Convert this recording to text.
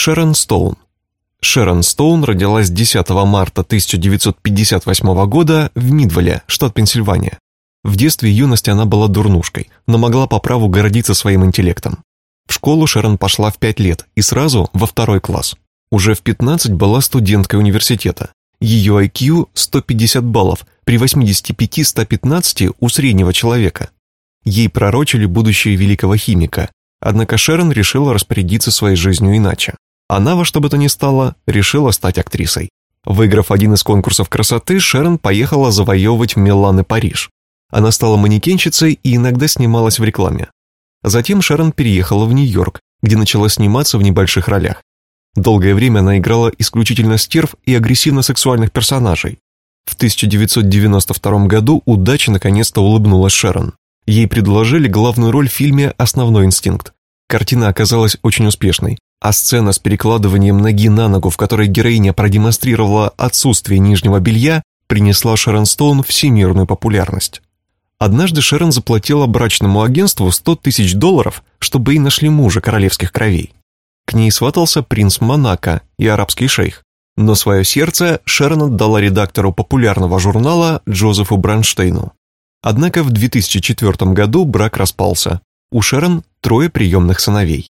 Шерон Стоун. Шерон Стоун родилась 10 марта 1958 года в Мидвеле, штат Пенсильвания. В детстве и юности она была дурнушкой, но могла по праву гордиться своим интеллектом. В школу Шерон пошла в 5 лет и сразу во второй класс. Уже в 15 была студенткой университета. Ее IQ 150 баллов при 85-115 у среднего человека. Ей пророчили будущее великого химика, однако Шерон решила распорядиться своей жизнью иначе. Она во что бы то ни стало решила стать актрисой. Выиграв один из конкурсов красоты, Шерон поехала завоевывать Милан и Париж. Она стала манекенщицей и иногда снималась в рекламе. Затем Шерон переехала в Нью-Йорк, где начала сниматься в небольших ролях. Долгое время она играла исключительно стерв и агрессивно-сексуальных персонажей. В 1992 году удача наконец-то улыбнулась Шерон. Ей предложили главную роль в фильме «Основной инстинкт». Картина оказалась очень успешной, а сцена с перекладыванием ноги на ногу, в которой героиня продемонстрировала отсутствие нижнего белья, принесла Шерон Стоун всемирную популярность. Однажды Шерон заплатила брачному агентству 100 тысяч долларов, чтобы ей нашли мужа королевских кровей. К ней сватался принц Монако и арабский шейх. Но свое сердце Шерон отдала редактору популярного журнала Джозефу Бранштейну. Однако в 2004 году брак распался. У Шерон трое приемных сыновей.